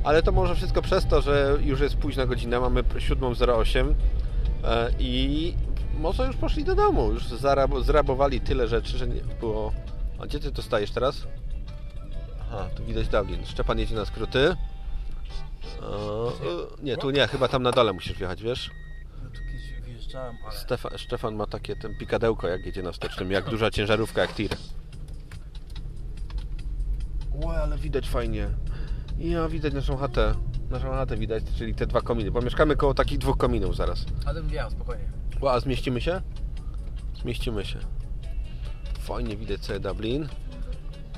Ale to może wszystko przez to, że już jest późna godzina, mamy 7.08 e, i może już poszli do domu. Już zrabowali tyle rzeczy, że nie było... A gdzie ty to stajesz teraz? Aha, tu widać Dublin. Szczepan jedzie na skróty. Nie, tu nie, chyba tam na dole musisz wjechać, wiesz? Wjeżdżałem, ale... Stefan, Stefan ma takie ten pikadełko, jak jedzie na wstecznym, jak duża ciężarówka, jak tir. Ło, ale widać fajnie. Ja, widać naszą chatę. Naszą chatę widać, czyli te dwa kominy, bo mieszkamy koło takich dwóch kominów zaraz. Ale wjechał, spokojnie. Ło, a zmieścimy się? Zmieścimy się. Fajnie widać sobie Dublin.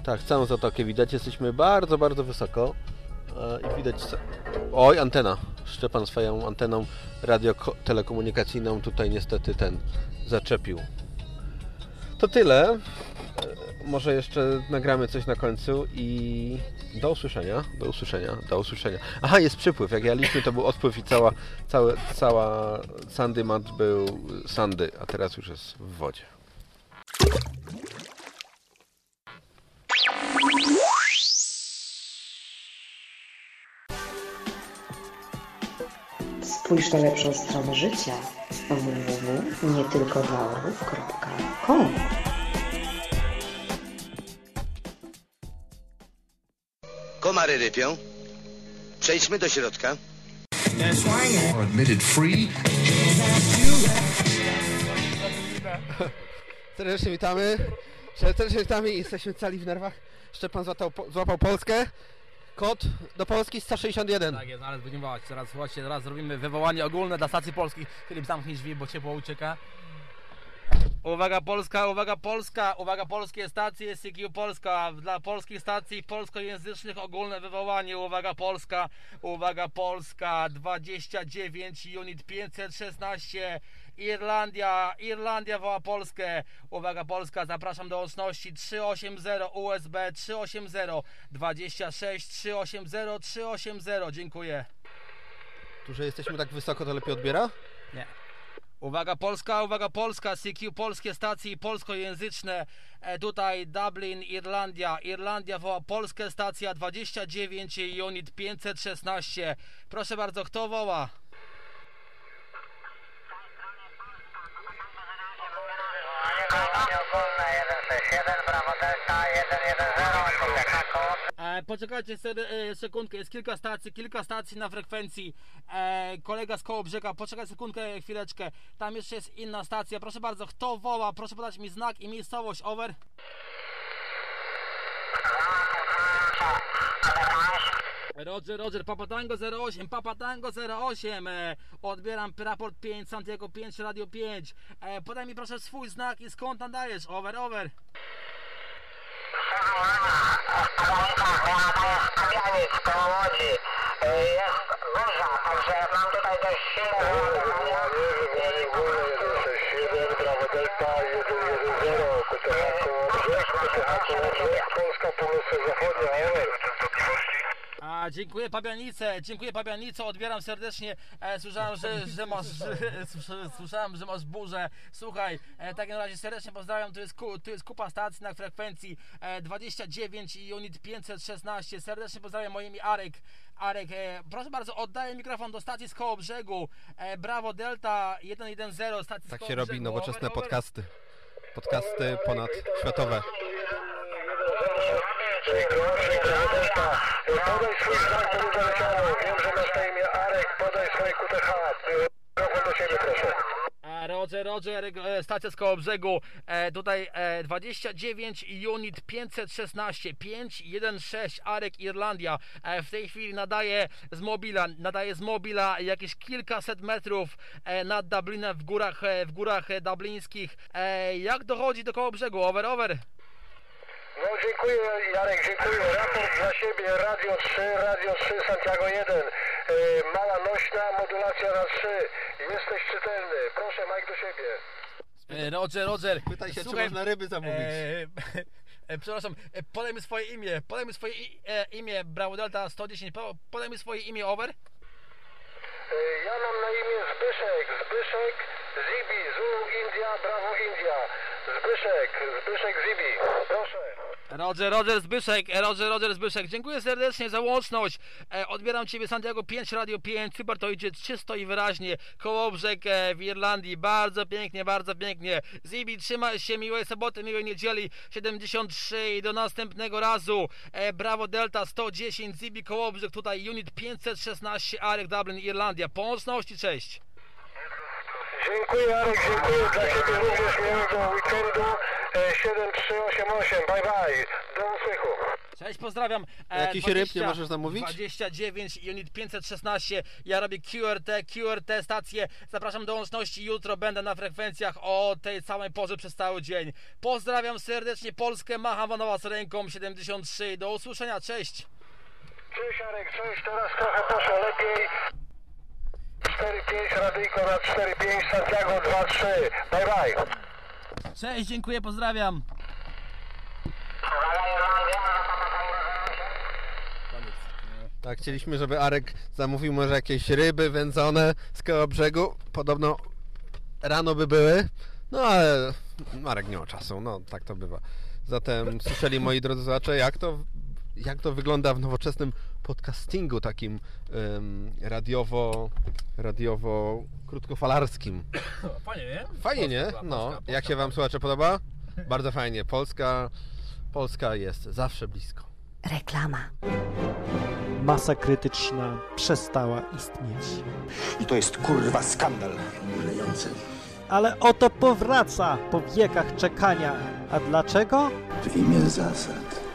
Tak, całą zatokę widać. Jesteśmy bardzo, bardzo wysoko. E, I widać... Oj, antena. Szczepan swoją anteną radio-telekomunikacyjną tutaj niestety ten zaczepił. To tyle. E, Może jeszcze nagramy coś na końcu i do usłyszenia, do usłyszenia, do usłyszenia. Aha, jest przypływ. Jak jaliśmy, to był odpływ i cała, całe, cała Sandy Mat był Sandy, a teraz już jest w wodzie. Spójrz na lepszą stronę życia www.nietylkodlaorów.com Komary rypią. Przejdźmy do środka. Serdecznie witamy. Serdecznie witamy i jesteśmy cali w nerwach. Szczepan złapał, złapał Polskę. Kod do Polski 161. Tak jest, ale będziemy wołać. Teraz słuchajcie, teraz zrobimy wywołanie ogólne dla stacji polskich. Filip, zamknij drzwi, bo ciepło ucieka. Uwaga Polska, uwaga Polska, uwaga polskie stacje, CQ Polska, dla polskich stacji polskojęzycznych ogólne wywołanie, uwaga Polska, uwaga Polska, 29, unit 516, Irlandia, Irlandia woła Polskę, uwaga Polska, zapraszam do łączności 380 USB 380 26 380 380, dziękuję. Tu, że jesteśmy tak wysoko, to lepiej odbiera? Nie. Uwaga Polska, uwaga Polska, CQ polskie stacje polskojęzyczne. E, tutaj Dublin, Irlandia. Irlandia woła polskie stacja 29 i unit 516. Proszę bardzo, kto woła? E, poczekajcie se, e, sekundkę, jest kilka stacji, kilka stacji na frekwencji. E, kolega z koło brzega, poczekaj sekundkę, chwileczkę. Tam jeszcze jest inna stacja. Proszę bardzo, kto woła? Proszę podać mi znak i miejscowość, over. Roger, Roger, Papa Tango 08, Papa Tango 08, e, odbieram raport 5, Santiago 5, Radio 5. E, podaj mi proszę swój znak i skąd nadajesz, over, over. Jest burza, także mam tutaj dość silne wyładowania. Brawo Delta 110, Polska północy zachodnia, over. A, dziękuję Pabianice, dziękuję Pabianice, odbieram serdecznie. E, słyszałem, że, że masz, że, słyszałem, że masz burzę. Słuchaj, e, tak na razie serdecznie pozdrawiam. Tu jest, ku, tu jest kupa stacji na frekwencji e, 29 i unit 516. Serdecznie pozdrawiam moimi Arek. Arek, e, proszę bardzo, oddaję mikrofon do stacji z koło brzegu. E, Brawo Delta 110 stacji Tak z się robi brzegu. nowoczesne Over, over. podcasty. Podcasty ponad światowe. Roger, Roger, e, stacja z koło brzegu. E, tutaj e, 29 i unit 516, 516 Arek Irlandia. E, w tej chwili nadaje z mobila, nadaje z mobila jakieś kilkaset metrów e, nad Dublinem w górach, e, w górach e, dublińskich. Jak dochodzi do koło brzegu? Over, over. No dziękuję Jarek, dziękuję. Raport dla siebie, Radio 3, Radio 3, Santiago 1. E, mała nośna, modulacja na 3. Jesteś czytelny. Proszę Mike do siebie. E, Roger, Roger. Pytaj się, czy Słuchaj, można ryby zamówić. E, e, przepraszam, e, podaj mi swoje imię. Podaj mi swoje i, e, imię, Bravo Delta 110. Po, podaj mi swoje imię, over. E, ja mam na imię Zbyszek. Zbyszek Zibi, Zulu India, Bravo India. Zbyszek, Zbyszek Zibi. Proszę. Roger, Roger Zbyszek, e, Roger, Roger Zbyszek. Dziękuję serdecznie za łączność. E, odbieram Ciebie Santiago 5, Radio 5. Super, to idzie czysto i wyraźnie. Kołobrzeg e, w Irlandii. Bardzo pięknie, bardzo pięknie. Zibi, trzymaj się. Miłej soboty, miłej niedzieli. 73 i do następnego razu. E, Brawo Delta 110, Zibi Kołobrzeg. Tutaj unit 516, Arek Dublin, Irlandia. Po łączności, cześć. Dziękuję Jarek, dziękuję dla Ciebie również miłego weekendu. E, 7388, bye bye. Do usłychu. Cześć, pozdrawiam. E, Jakiś ryb nie możesz zamówić? 29, unit 516. Ja robię QRT, QRT stację. Zapraszam do łączności. Jutro będę na frekwencjach o tej samej porze przez cały dzień. Pozdrawiam serdecznie Polskę. Macham wam was ręką 73. Do usłyszenia. Cześć. Cześć Jarek, cześć, teraz trochę poszło lepiej. 4-5, radyjko na 4-5, Santiago 2-3. Bye bye. Cześć, dziękuję, pozdrawiam. Tak, chcieliśmy, żeby Arek zamówił może jakieś ryby wędzone z koło brzegu. Podobno rano by były, no ale Arek nie ma czasu, no tak to bywa. Zatem słyszeli moi drodzy słuchacze, jak to, jak to wygląda w nowoczesnym podcastingu takim radiowo, radiowo krótkofalarskim. Fajnie, nie? Fajnie, nie? No, jak się wam słuchacze podoba? Bardzo fajnie. Polska, Polska jest zawsze blisko. Reklama. Masa krytyczna przestała istnieć. I to jest kurwa skandal. Lejący. Ale oto powraca po wiekach czekania. A dlaczego? W imię zasad,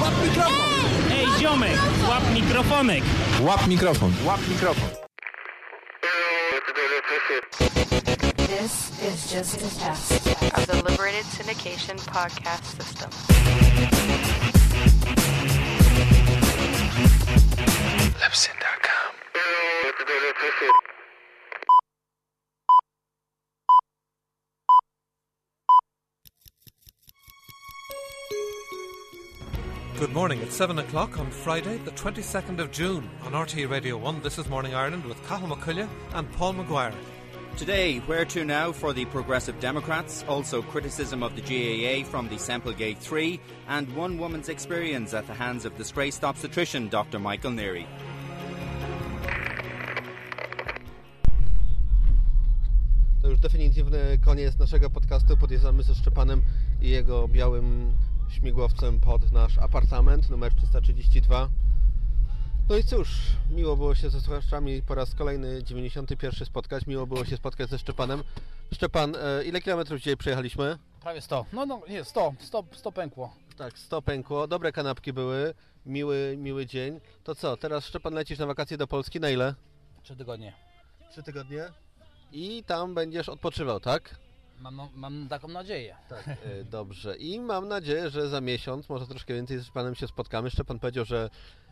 Łap mikrofon! Ej, ziomek! Łap mikrofonek! Łap mikrofon. Łap mikrofon. This is just a test of the Liberated Syndication podcast system. Libsyn.com. Good morning. It's 7 o'clock on Friday, the 22nd of June on RT Radio 1. This is Morning Ireland with Cathal McCullough and Paul Maguire. Today, where to now for the Progressive Democrats, also criticism of the GAA from the Samplegate 3, and one woman's experience at the hands of the disgraced obstetrician Dr. Michael Neary. To już definitywny koniec naszego podcastu. Podjeżdżamy ze Szczepanem i jego białym śmigłowcem pod nasz apartament numer 332. No i cóż, miło było się ze słuchaczami po raz kolejny 91 spotkać. Miło było się spotkać ze Szczepanem. Szczepan, e, ile kilometrów dzisiaj przejechaliśmy? Prawie 100. No, no, nie, 100. 100, 100 pękło. Tak, 100 pękło. Dobre kanapki były. Miły, miły dzień. To co, teraz Szczepan lecisz na wakacje do Polski. Na ile? Trzy tygodnie. Trzy tygodnie? I tam będziesz odpoczywał, tak? Mam, mam taką nadzieję. Tak, e, dobrze. I mam nadzieję, że za miesiąc, może troszkę więcej z Panem się spotkamy. Szczepan powiedział, że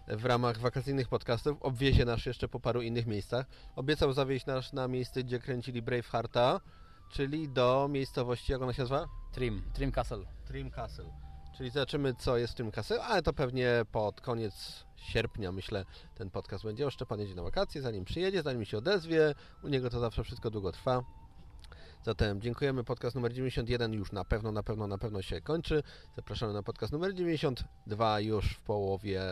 w ramach wakacyjnych podcastów obwiezie nas jeszcze po paru innych miejscach. Obiecał zawieźć nas na miejsce, gdzie kręcili Bravehearta, czyli do miejscowości, jak ona się nazywa? Trim, Trim Castle. Trim Castle. Czyli zobaczymy, co jest w Trim Castle, ale to pewnie pod koniec sierpnia, myślę, ten podcast będzie. O, Szczepan jedzie na wakacje, zanim przyjedzie, zanim się odezwie. U niego to zawsze wszystko długo trwa. Zatem dziękujemy. Podcast numer 91 już na pewno, na pewno, na pewno się kończy. Zapraszamy na podcast numer 92 już w połowie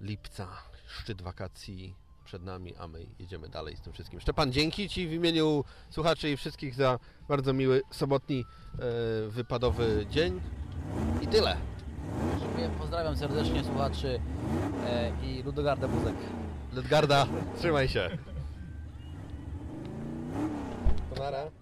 lipca. Szczyt wakacji przed nami, a my jedziemy dalej z tym wszystkim. Szczepan, dzięki Ci w imieniu słuchaczy i wszystkich za bardzo miły sobotni e, wypadowy dzień. I tyle. Dziękuję, pozdrawiam serdecznie słuchaczy e, i Ludogarda Buzek. Ludgarda, trzymaj się. Konara.